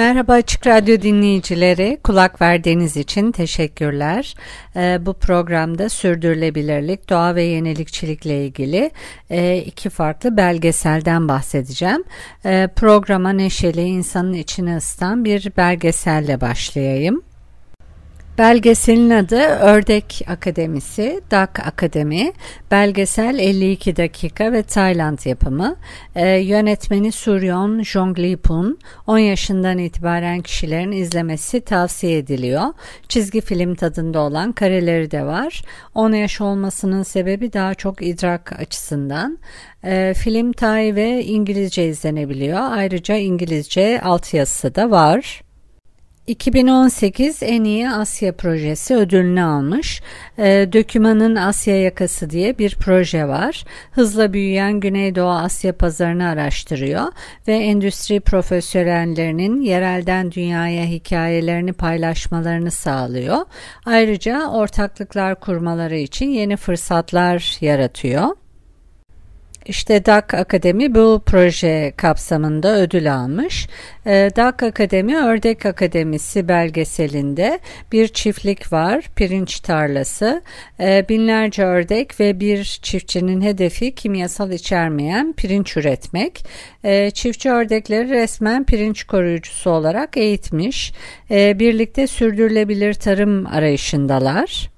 Merhaba Açık Radyo dinleyicileri, kulak verdiğiniz için teşekkürler. Ee, bu programda sürdürülebilirlik, doğa ve yenilikçilikle ilgili e, iki farklı belgeselden bahsedeceğim. E, programa neşeli, insanın içini ısıtan bir belgeselle başlayayım. Belgeselin adı Ördek Akademisi, Duck Akademi. Belgesel 52 dakika ve Tayland yapımı. Ee, yönetmeni Suryon Jonglipun. 10 yaşından itibaren kişilerin izlemesi tavsiye ediliyor. Çizgi film tadında olan kareleri de var. 10 yaş olmasının sebebi daha çok idrak açısından. Ee, film Tay ve İngilizce izlenebiliyor. Ayrıca İngilizce altyazısı da var. 2018 en iyi Asya projesi ödülünü almış. E, Dökümanın Asya Yakası diye bir proje var. Hızla büyüyen Güneydoğu Asya pazarını araştırıyor ve endüstri profesyonellerinin yerelden dünyaya hikayelerini paylaşmalarını sağlıyor. Ayrıca ortaklıklar kurmaları için yeni fırsatlar yaratıyor. İşte DAK Akademi bu proje kapsamında ödül almış. Ee, DAK Akademi Ördek Akademisi belgeselinde bir çiftlik var, pirinç tarlası. E, binlerce ördek ve bir çiftçinin hedefi kimyasal içermeyen pirinç üretmek. E, çiftçi ördekleri resmen pirinç koruyucusu olarak eğitmiş. Birlikte sürdürülebilir tarım arayışındalar.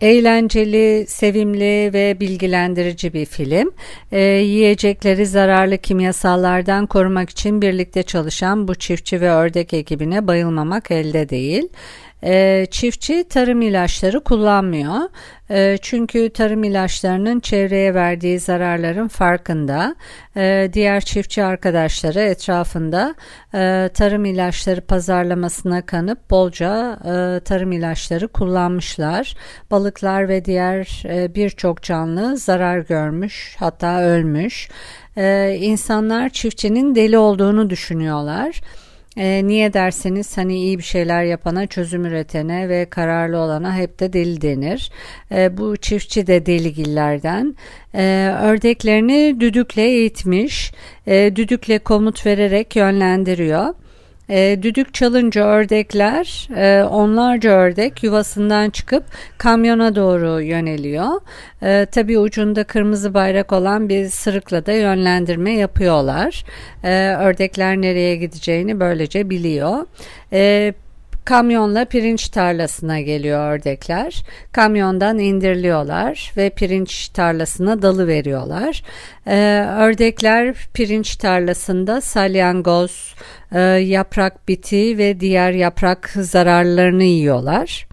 Eğlenceli, sevimli ve bilgilendirici bir film. E, yiyecekleri zararlı kimyasallardan korumak için birlikte çalışan bu çiftçi ve ördek ekibine bayılmamak elde değil. E, çiftçi tarım ilaçları kullanmıyor. E, çünkü tarım ilaçlarının çevreye verdiği zararların farkında. E, diğer çiftçi arkadaşları etrafında e, tarım ilaçları pazarlamasına kanıp bolca e, tarım ilaçları kullanmışlar. Balıklar ve diğer e, birçok canlı zarar görmüş hatta ölmüş. E, insanlar çiftçinin deli olduğunu düşünüyorlar. E, niye derseniz hani iyi bir şeyler yapana, çözüm üretene ve kararlı olana hep de deli denir. E, bu çiftçi de deligillerden. E, ördeklerini düdükle eğitmiş, e, düdükle komut vererek yönlendiriyor. E, düdük çalınca ördekler, e, onlarca ördek yuvasından çıkıp kamyona doğru yöneliyor. E, tabii ucunda kırmızı bayrak olan bir sırıkla da yönlendirme yapıyorlar. E, ördekler nereye gideceğini böylece biliyor. E, Kamyonla pirinç tarlasına geliyor ördekler. Kamyondan indiriliyorlar ve pirinç tarlasına dalı veriyorlar. Ee, ördekler pirinç tarlasında salyangoz, e, yaprak biti ve diğer yaprak zararlarını yiyorlar.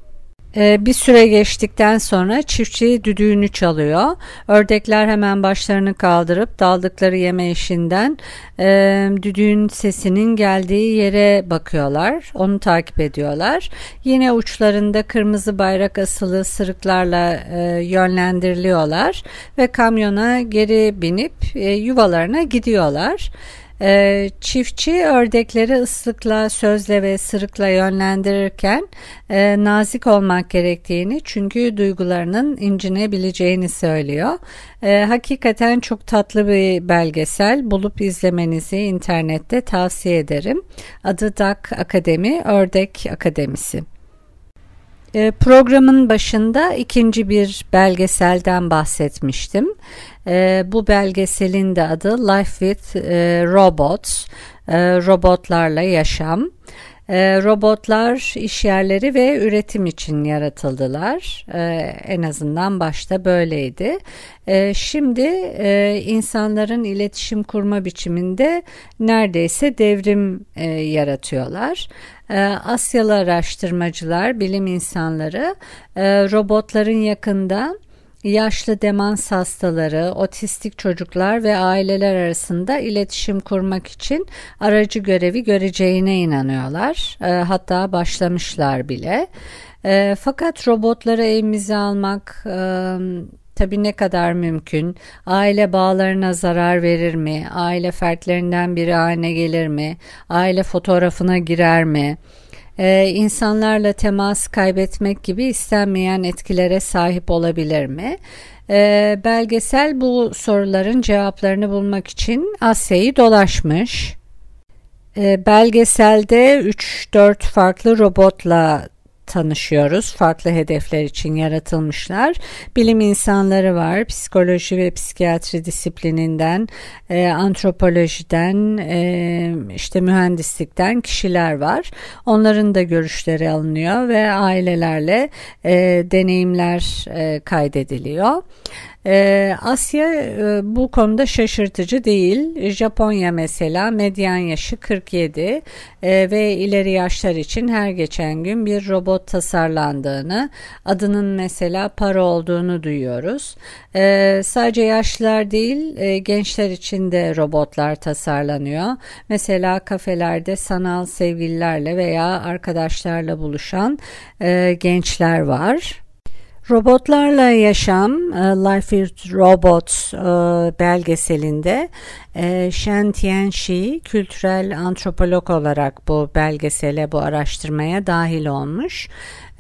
Ee, bir süre geçtikten sonra çiftçi düdüğünü çalıyor. Ördekler hemen başlarını kaldırıp daldıkları yeme işinden e, düdüğün sesinin geldiği yere bakıyorlar. Onu takip ediyorlar. Yine uçlarında kırmızı bayrak asılı sırıklarla e, yönlendiriliyorlar ve kamyona geri binip e, yuvalarına gidiyorlar. Ee, çiftçi ördekleri ıslıkla, sözle ve sırıkla yönlendirirken e, nazik olmak gerektiğini çünkü duygularının incinebileceğini söylüyor. E, hakikaten çok tatlı bir belgesel. Bulup izlemenizi internette tavsiye ederim. Adı Duck Akademi, Ördek Akademisi. E, programın başında ikinci bir belgeselden bahsetmiştim. E, bu belgeselin de adı Life with e, Robots, e, robotlarla yaşam. E, robotlar iş yerleri ve üretim için yaratıldılar. En azından başta böyleydi. Şimdi insanların iletişim kurma biçiminde neredeyse devrim yaratıyorlar. E, Asyalı araştırmacılar, bilim insanları e, robotların yakında yaşlı demans hastaları, otistik çocuklar ve aileler arasında iletişim kurmak için aracı görevi göreceğine inanıyorlar. E, hatta başlamışlar bile. E, fakat robotları evimize almak e, tabii ne kadar mümkün? Aile bağlarına zarar verir mi? Aile fertlerinden biri haline gelir mi? Aile fotoğrafına girer mi? Ee, insanlarla temas kaybetmek gibi istenmeyen etkilere sahip olabilir mi? Ee, belgesel bu soruların cevaplarını bulmak için Asya'yı dolaşmış. Ee, belgeselde 3-4 farklı robotla tanışıyoruz. Farklı hedefler için yaratılmışlar. Bilim insanları var. Psikoloji ve psikiyatri disiplininden, e, antropolojiden, e, işte mühendislikten kişiler var. Onların da görüşleri alınıyor ve ailelerle e, deneyimler e, kaydediliyor. Ee, Asya e, bu konuda şaşırtıcı değil. Japonya mesela medyan yaşı 47 e, ve ileri yaşlar için her geçen gün bir robot tasarlandığını, adının mesela para olduğunu duyuyoruz. E, sadece yaşlılar değil, e, gençler için de robotlar tasarlanıyor. Mesela kafelerde sanal sevgililerle veya arkadaşlarla buluşan gençler var. Robotlarla Yaşam, e, Life with Robots e, belgeselinde e, Shen Tianxi kültürel antropolog olarak bu belgesele, bu araştırmaya dahil olmuş.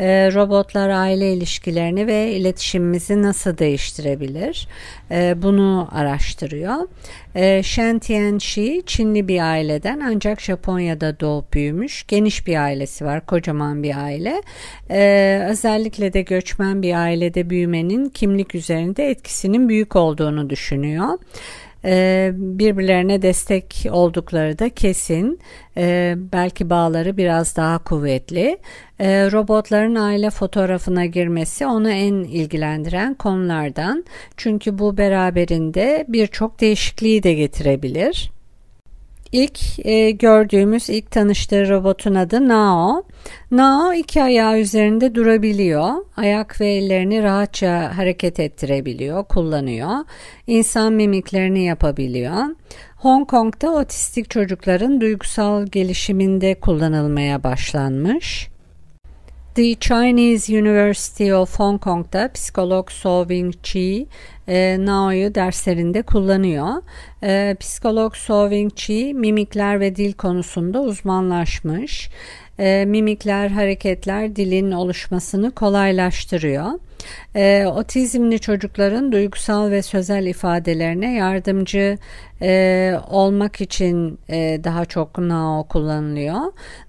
E, robotlar aile ilişkilerini ve iletişimimizi nasıl değiştirebilir? E, bunu araştırıyor. E, Shen Tianxi Çinli bir aileden ancak Japonya'da doğup büyümüş. Geniş bir ailesi var, kocaman bir aile. E, özellikle de göçmen bir ailede büyümenin kimlik üzerinde etkisinin büyük olduğunu düşünüyor. Ee, birbirlerine destek oldukları da kesin. Ee, belki bağları biraz daha kuvvetli. Ee, robotların aile fotoğrafına girmesi onu en ilgilendiren konulardan. Çünkü bu beraberinde birçok değişikliği de getirebilir. İlk e, gördüğümüz, ilk tanıştığı robotun adı Nao. Nao iki ayağı üzerinde durabiliyor. Ayak ve ellerini rahatça hareket ettirebiliyor, kullanıyor. İnsan mimiklerini yapabiliyor. Hong Kong'da otistik çocukların duygusal gelişiminde kullanılmaya başlanmış. The Chinese University of Hong Kong'da psikolog So Wing Chi e, Nao'yu derslerinde kullanıyor. E, psikolog So Wing Chi mimikler ve dil konusunda uzmanlaşmış. E, mimikler, hareketler dilin oluşmasını kolaylaştırıyor. E, otizmli çocukların duygusal ve sözel ifadelerine yardımcı e, olmak için e, daha çok NAO kullanılıyor.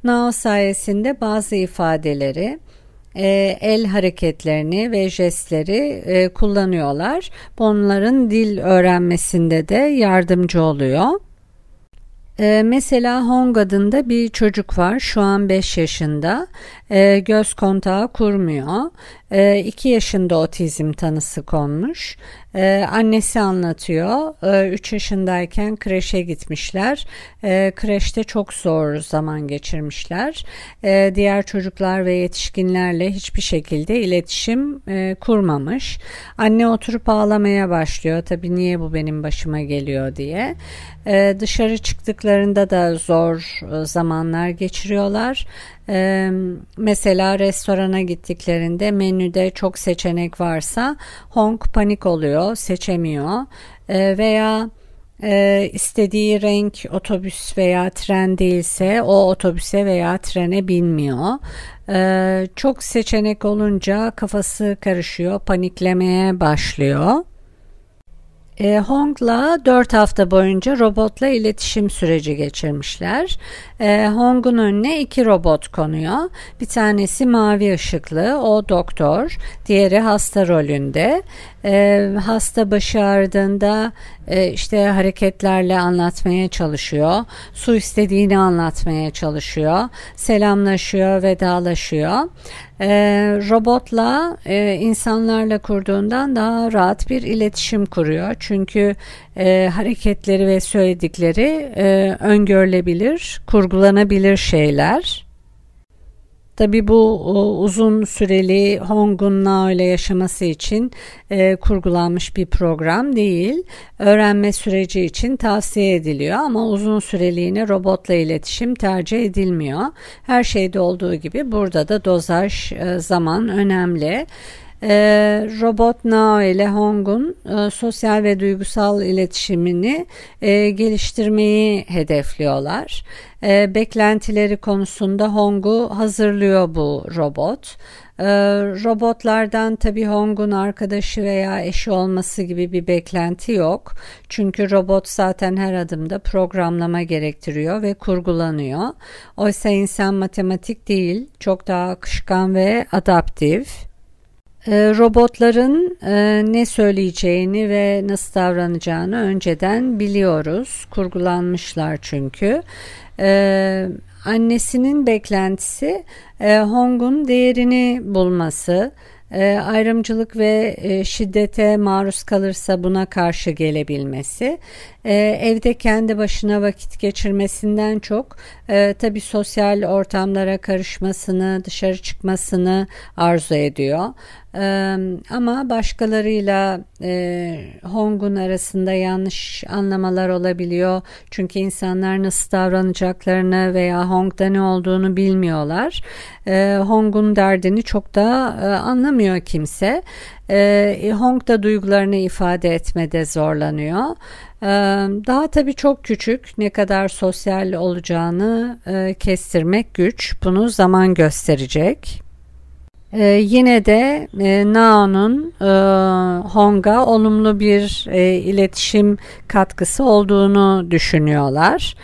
NAO sayesinde bazı ifadeleri e, el hareketlerini ve jestleri e, kullanıyorlar. Bunların dil öğrenmesinde de yardımcı oluyor. Ee, mesela Hong adında bir çocuk var şu an 5 yaşında ee, göz kontağı kurmuyor ee, 2 yaşında otizm tanısı konmuş. Ee, annesi anlatıyor. 3 ee, yaşındayken kreşe gitmişler. Ee, kreşte çok zor zaman geçirmişler. Diğer çocuklar ve yetişkinlerle hiçbir şekilde iletişim e, kurmamış. Anne oturup ağlamaya başlıyor. Tabi niye bu benim başıma geliyor diye. Dışarı çıktıklarında da zor e, zamanlar geçiriyorlar. Mesela restorana gittiklerinde menüde çok seçenek varsa Hong panik oluyor, seçemiyor ee, veya e, istediği renk otobüs veya tren değilse o otobüse veya trene binmiyor. Ee, çok seçenek olunca kafası karışıyor, paniklemeye başlıyor. E, Hong'la 4 hafta boyunca robotla iletişim süreci geçirmişler. E, Hong'un önüne iki robot konuyor. Bir tanesi mavi ışıklı, o doktor. Diğeri hasta rolünde. E, hasta başı ağrıdığında e, işte hareketlerle anlatmaya çalışıyor. Su istediğini anlatmaya çalışıyor. Selamlaşıyor, vedalaşıyor. E, robotla e, insanlarla kurduğundan daha rahat bir iletişim kuruyor. Çünkü e, hareketleri ve söyledikleri e, öngörülebilir, kurgulanabilir şeyler. Tabi bu uzun süreli Hong'un Nao ile yaşaması için e, kurgulanmış bir program değil. Öğrenme süreci için tavsiye ediliyor ama uzun süreliğine robotla iletişim tercih edilmiyor. Her şeyde olduğu gibi burada da dozaj e, zaman önemli. E, Robot Now ile Hong'un e, sosyal ve duygusal iletişimini e, geliştirmeyi hedefliyorlar. E, beklentileri konusunda Hong'u hazırlıyor bu robot. E, robotlardan tabii Hong'un arkadaşı veya eşi olması gibi bir beklenti yok. Çünkü robot zaten her adımda programlama gerektiriyor ve kurgulanıyor. Oysa insan matematik değil, çok daha akışkan ve adaptif. E, robotların e, ne söyleyeceğini ve nasıl davranacağını önceden biliyoruz. Kurgulanmışlar çünkü. E, annesinin beklentisi e, Hong'un değerini bulması, e, ayrımcılık ve şiddete maruz kalırsa buna karşı gelebilmesi, e, evde kendi başına vakit geçirmesinden çok e, tabi sosyal ortamlara karışmasını, dışarı çıkmasını arzu ediyor. Ee, ama başkalarıyla e, Hong'un arasında yanlış anlamalar olabiliyor. Çünkü insanlar nasıl davranacaklarını veya Hong'da ne olduğunu bilmiyorlar. Ee, Hong'un derdini çok da e, anlamıyor kimse. Ee, Hong da duygularını ifade etmede zorlanıyor. Ee, daha tabii çok küçük ne kadar sosyal olacağını e, kestirmek güç. Bunu zaman gösterecek. Ee, yine de e, Nao'nun e, Hong'a olumlu bir iletişim katkısı olduğunu düşünüyorlar.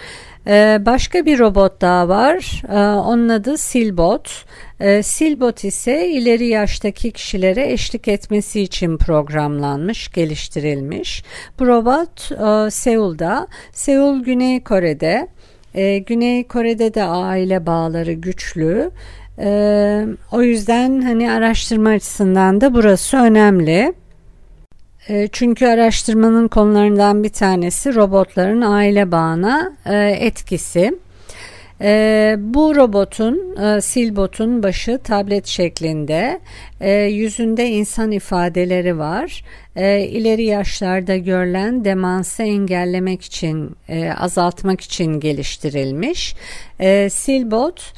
E, başka bir robot daha var. Onun adı Silbot. E, Silbot ise ileri yaştaki kişilere eşlik etmesi için programlanmış, geliştirilmiş. Bu robot e, Seul'da, Seul Güney Kore'de. E, Güney Kore'de de aile bağları güçlü. Ee, o yüzden hani araştırma açısından da burası önemli. Ee, çünkü araştırmanın konularından bir tanesi robotların aile bağına e, etkisi. E, bu robotun, e, silbotun başı tablet şeklinde, e, yüzünde insan ifadeleri var. E, ileri yaşlarda görülen demansı engellemek için, e, azaltmak için geliştirilmiş. E, silbot,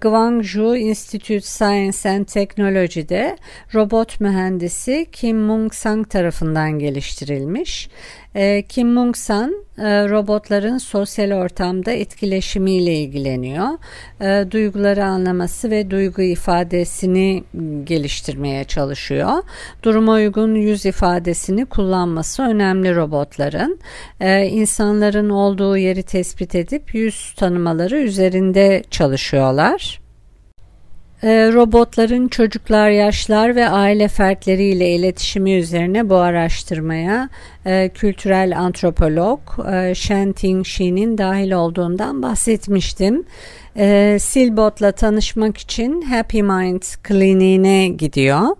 Gwangju Institute Science and Technology'de robot mühendisi Kim Mung Sang tarafından geliştirilmiş. Ee, Kim Mung San e, robotların sosyal ortamda etkileşimiyle ilgileniyor. Ee, duyguları anlaması ve duygu ifadesini geliştirmeye çalışıyor. Duruma uygun yüz ifadesini kullanması önemli robotların. İnsanların olduğu yeri tespit edip yüz tanımaları üzerinde çalışıyorlar. Ee, robotların çocuklar, yaşlar ve aile fertleriyle iletişimi üzerine bu araştırmaya e, kültürel antropolog e, Shen Ting Shi'nin dahil olduğundan bahsetmiştim. E, Silbot'la tanışmak için Happy Mind kliniğine gidiyor.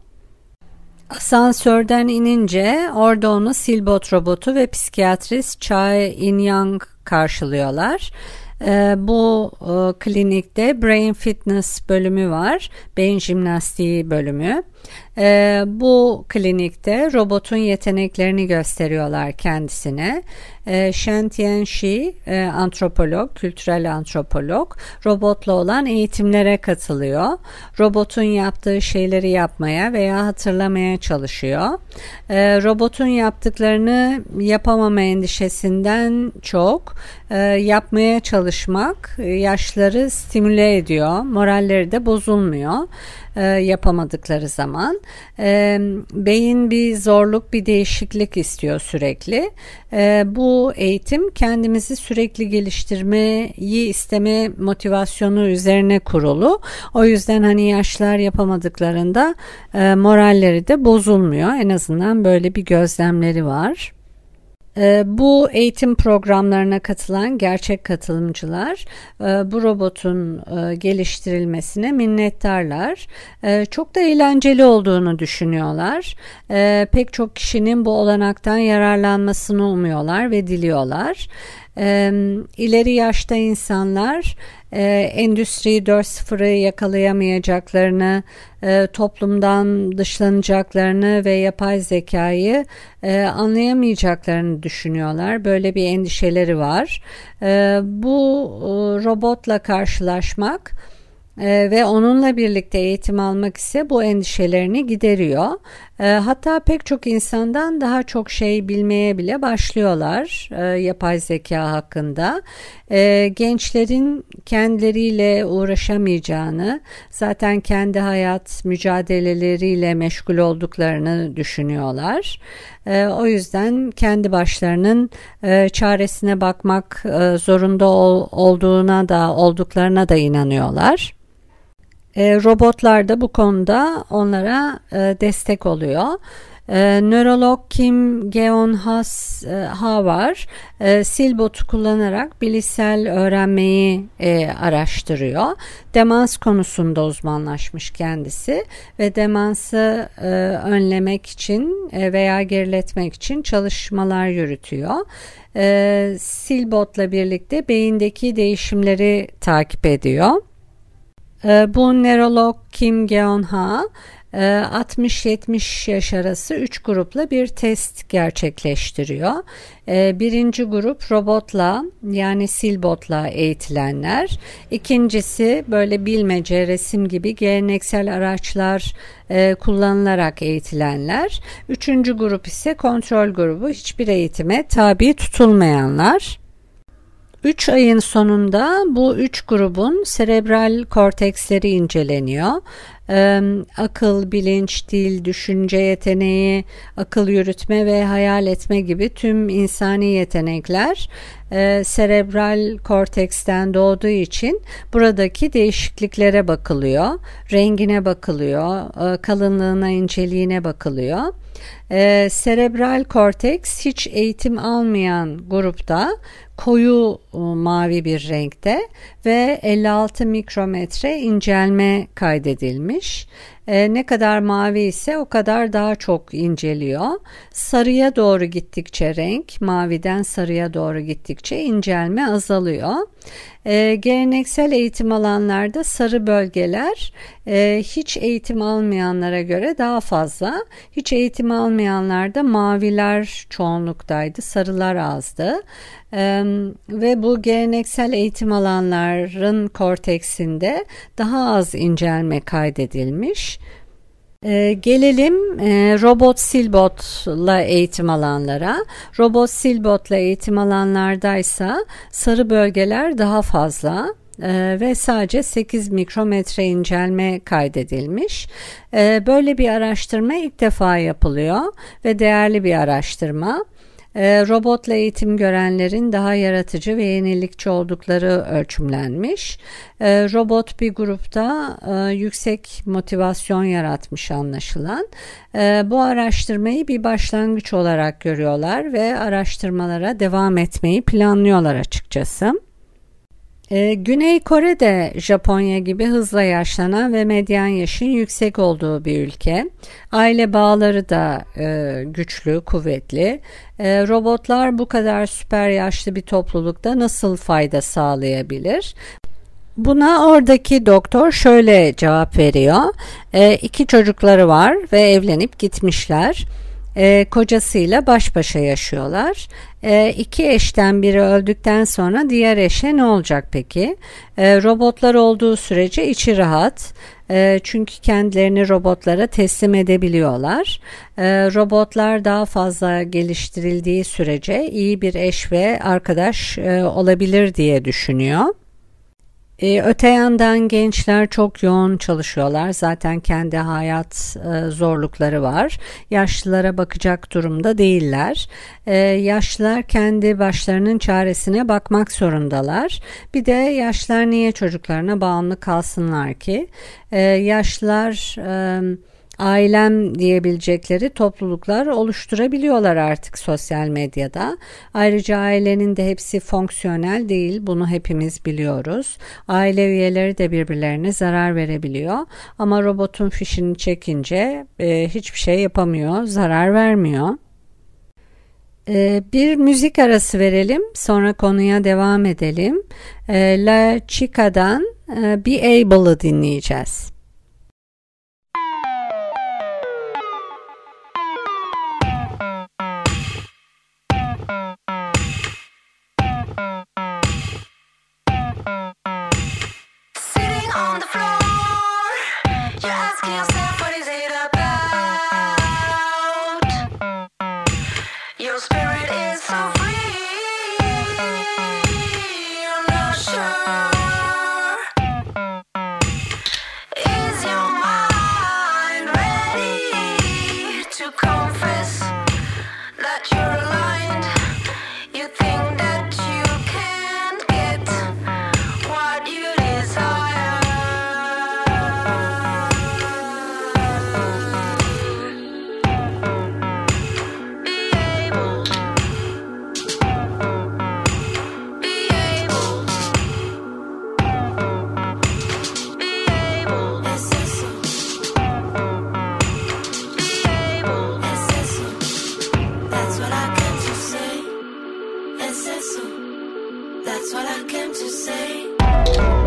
Asansörden inince orada onu Silbot robotu ve psikiyatrist Chai In-young karşılıyorlar. E, bu e, klinikte Brain Fitness bölümü var. Beyin jimnastiği bölümü. E, bu klinikte robotun yeteneklerini gösteriyorlar kendisine. E, Shen Tianxi e, antropolog, kültürel antropolog robotla olan eğitimlere katılıyor. Robotun yaptığı şeyleri yapmaya veya hatırlamaya çalışıyor. E, robotun yaptıklarını yapamama endişesinden çok e, yapmaya çalışmak yaşları stimüle ediyor. Moralleri de bozulmuyor e, yapamadıkları zaman. E, beyin bir zorluk, bir değişiklik istiyor sürekli. E, bu eğitim kendimizi sürekli geliştirmeyi isteme motivasyonu üzerine kurulu. O yüzden hani yaşlar yapamadıklarında moralleri de bozulmuyor. En azından böyle bir gözlemleri var. Ee, bu eğitim programlarına katılan gerçek katılımcılar e, bu robotun e, geliştirilmesine minnettarlar. E, çok da eğlenceli olduğunu düşünüyorlar. Pek çok kişinin bu olanaktan yararlanmasını umuyorlar ve diliyorlar. E, ileri yaşta insanlar e, Endüstri 4.0'ı yakalayamayacaklarını, e, toplumdan dışlanacaklarını ve yapay zekayı e, anlayamayacaklarını düşünüyorlar. Böyle bir endişeleri var. E, bu robotla karşılaşmak ee, ve onunla birlikte eğitim almak ise bu endişelerini gideriyor. Ee, hatta pek çok insandan daha çok şey bilmeye bile başlıyorlar e, yapay zeka hakkında. Ee, gençlerin kendileriyle uğraşamayacağını, zaten kendi hayat mücadeleleriyle meşgul olduklarını düşünüyorlar. o yüzden kendi başlarının e, çaresine bakmak e, zorunda olduğuna da olduklarına da inanıyorlar. E, robotlar da bu konuda onlara e, destek oluyor. E, nörolog Kim Geon Has e, Ha var. E, Silbot'u kullanarak bilişsel öğrenmeyi e, araştırıyor. Demans konusunda uzmanlaşmış kendisi ve demansı e, önlemek için e, veya geriletmek için çalışmalar yürütüyor. E, Silbot'la birlikte beyindeki değişimleri takip ediyor. Ee, bu nörolog Kim Geon-ha 60-70 e, yaş arası 3 grupla bir test gerçekleştiriyor. Ee, birinci grup robotla yani silbotla eğitilenler. İkincisi böyle bilmece, resim gibi geleneksel araçlar e, kullanılarak eğitilenler. Üçüncü grup ise kontrol grubu hiçbir eğitime tabi tutulmayanlar. 3 ayın sonunda bu üç grubun serebral korteksleri inceleniyor. Ee, akıl, bilinç, dil, düşünce yeteneği, akıl yürütme ve hayal etme gibi tüm insani yetenekler e, serebral korteksten doğduğu için buradaki değişikliklere bakılıyor. Rengine bakılıyor, e, kalınlığına, inceliğine bakılıyor. E, serebral korteks hiç eğitim almayan grupta koyu e, mavi bir renkte ve 56 mikrometre incelme kaydedilmiş. E, ne kadar mavi ise o kadar daha çok inceliyor. Sarıya doğru gittikçe renk, maviden sarıya doğru gittikçe incelme azalıyor. E, geleneksel eğitim alanlarda sarı bölgeler e, hiç eğitim almayanlara göre daha fazla. Hiç eğitim almayanlarda maviler çoğunluktaydı, sarılar azdı. E, ve bu geleneksel eğitim alanların korteksinde daha az incelme kaydedilmiş. Ee, gelelim e, robot silbotla eğitim alanlara. Robot silbotla eğitim alanlardaysa sarı bölgeler daha fazla e, ve sadece 8 mikrometre incelme kaydedilmiş. E, böyle bir araştırma ilk defa yapılıyor ve değerli bir araştırma. Ee, robotla eğitim görenlerin daha yaratıcı ve yenilikçi oldukları ölçümlenmiş. Ee, robot bir grupta e, yüksek motivasyon yaratmış anlaşılan. Ee, bu araştırmayı bir başlangıç olarak görüyorlar ve araştırmalara devam etmeyi planlıyorlar açıkçası. Ee, Güney Kore de Japonya gibi hızla yaşlanan ve medyan yaşın yüksek olduğu bir ülke. Aile bağları da e, güçlü, kuvvetli. E, robotlar bu kadar süper yaşlı bir toplulukta nasıl fayda sağlayabilir? Buna oradaki doktor şöyle cevap veriyor. E, iki çocukları var ve evlenip gitmişler e, kocasıyla baş başa yaşıyorlar. E, iki eşten biri öldükten sonra diğer eşe ne olacak peki? E, robotlar olduğu sürece içi rahat. E, çünkü kendilerini robotlara teslim edebiliyorlar. E, robotlar daha fazla geliştirildiği sürece iyi bir eş ve arkadaş e, olabilir diye düşünüyor. Ee, öte yandan gençler çok yoğun çalışıyorlar. Zaten kendi hayat e, zorlukları var. Yaşlılara bakacak durumda değiller. E, yaşlılar kendi başlarının çaresine bakmak zorundalar. Bir de yaşlılar niye çocuklarına bağımlı kalsınlar ki? E, yaşlılar... E, ailem diyebilecekleri topluluklar oluşturabiliyorlar artık sosyal medyada. Ayrıca ailenin de hepsi fonksiyonel değil. Bunu hepimiz biliyoruz. Aile üyeleri de birbirlerine zarar verebiliyor. Ama robotun fişini çekince e, hiçbir şey yapamıyor, zarar vermiyor. Ee, bir müzik arası verelim sonra konuya devam edelim. Ee, La Chica'dan e, Be Able'ı dinleyeceğiz. that's what I came to say.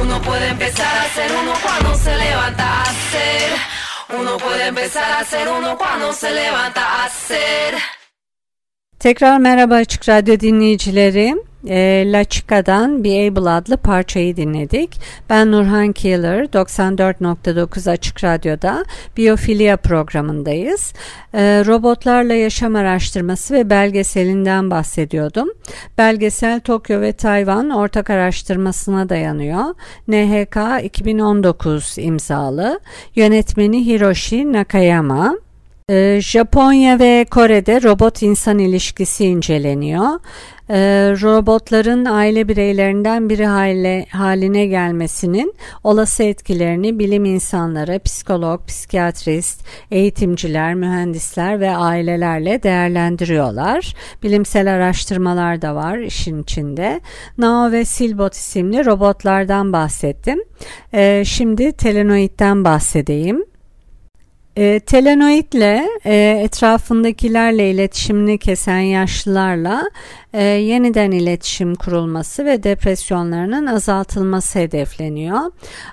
Uno puede empezar a ser uno cuando se levanta a ser. Uno puede empezar a ser uno cuando se levanta a ser. Tekrar merhaba Açık Radyo dinleyicileri. E, La Chica'dan Be Able adlı parçayı dinledik. Ben Nurhan Keeler, 94.9 Açık Radyo'da Biyofilya programındayız. E, robotlarla yaşam araştırması ve belgeselinden bahsediyordum. Belgesel Tokyo ve Tayvan ortak araştırmasına dayanıyor. NHK 2019 imzalı. Yönetmeni Hiroshi Nakayama. Ee, Japonya ve Kore'de robot insan ilişkisi inceleniyor. Ee, robotların aile bireylerinden biri hale, haline gelmesinin olası etkilerini bilim insanları, psikolog, psikiyatrist, eğitimciler, mühendisler ve ailelerle değerlendiriyorlar. Bilimsel araştırmalar da var işin içinde. Nao ve Silbot isimli robotlardan bahsettim. Ee, şimdi Telenoid'den bahsedeyim. E, telenoidle e, etrafındakilerle iletişimini kesen yaşlılarla e, yeniden iletişim kurulması ve depresyonlarının azaltılması hedefleniyor.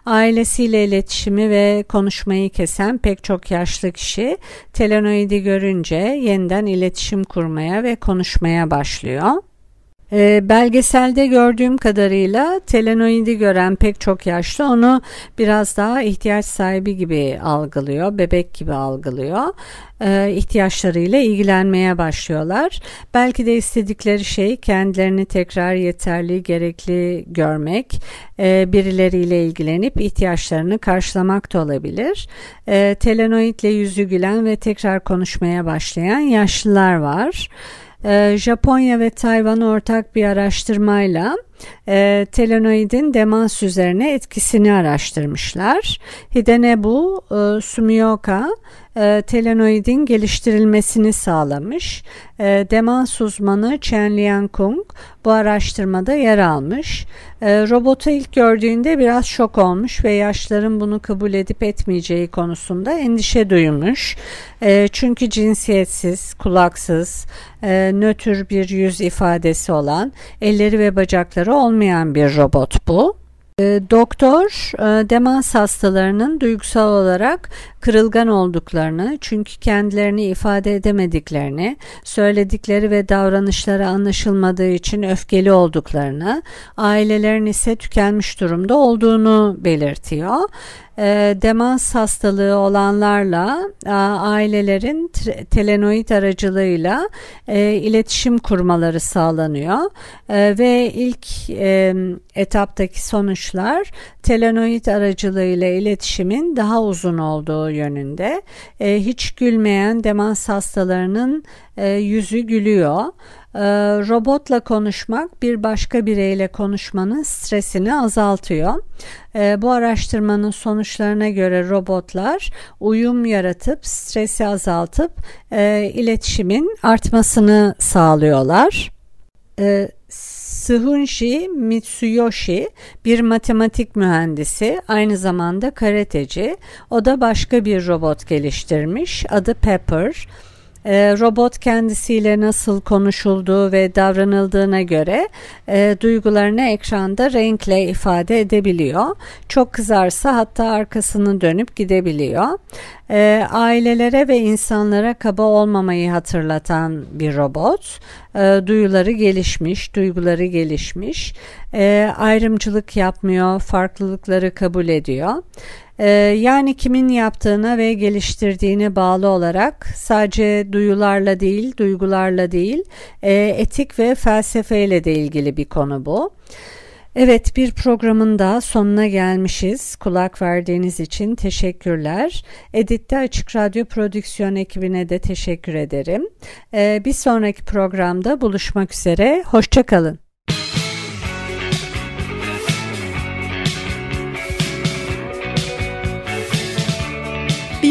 Ailesiyle iletişimi ve konuşmayı kesen pek çok yaşlı kişi telenoidi görünce yeniden iletişim kurmaya ve konuşmaya başlıyor. E, belgeselde gördüğüm kadarıyla telenoidi gören pek çok yaşlı onu biraz daha ihtiyaç sahibi gibi algılıyor, bebek gibi algılıyor. E, ihtiyaçlarıyla ilgilenmeye başlıyorlar. Belki de istedikleri şey kendilerini tekrar yeterli, gerekli görmek, e, birileriyle ilgilenip ihtiyaçlarını karşılamak da olabilir. E, telenoidle yüzü gülen ve tekrar konuşmaya başlayan yaşlılar var. E, Japonya ve Tayvan ortak bir araştırmayla e, telenoidin demans üzerine etkisini araştırmışlar. Hidenebu e, Sumioka e, telenoidin geliştirilmesini sağlamış. E, demans uzmanı Chen Liankung bu araştırmada yer almış. E, robotu ilk gördüğünde biraz şok olmuş ve yaşların bunu kabul edip etmeyeceği konusunda endişe duymuş. E, çünkü cinsiyetsiz, kulaksız, e, nötr bir yüz ifadesi olan, elleri ve bacakları olmayan bir robot bu. E, doktor e, demans hastalarının duygusal olarak kırılgan olduklarını, çünkü kendilerini ifade edemediklerini, söyledikleri ve davranışları anlaşılmadığı için öfkeli olduklarını, ailelerin ise tükenmiş durumda olduğunu belirtiyor. E, demans hastalığı olanlarla ailelerin telenoid aracılığıyla e, iletişim kurmaları sağlanıyor e, ve ilk e, etaptaki sonuçlar telenoid aracılığıyla iletişimin daha uzun olduğu yönünde. E, hiç gülmeyen demans hastalarının e, yüzü gülüyor. E, robotla konuşmak bir başka bireyle konuşmanın stresini azaltıyor. E, bu araştırmanın sonuçlarına göre robotlar uyum yaratıp stresi azaltıp e, iletişimin artmasını sağlıyorlar. E, Suhunji Mitsuyoshi bir matematik mühendisi, aynı zamanda karateci. O da başka bir robot geliştirmiş. Adı Pepper. E, robot kendisiyle nasıl konuşulduğu ve davranıldığına göre e, duygularını ekranda renkle ifade edebiliyor. Çok kızarsa hatta arkasını dönüp gidebiliyor. E, ailelere ve insanlara kaba olmamayı hatırlatan bir robot. E, duyuları gelişmiş, duyguları gelişmiş. E, ayrımcılık yapmıyor, farklılıkları kabul ediyor. Ee, yani kimin yaptığına ve geliştirdiğine bağlı olarak sadece duyularla değil, duygularla değil, e, etik ve felsefeyle de ilgili bir konu bu. Evet bir programın daha sonuna gelmişiz. Kulak verdiğiniz için teşekkürler. Editte Açık Radyo Prodüksiyon ekibine de teşekkür ederim. Ee, bir sonraki programda buluşmak üzere. Hoşçakalın.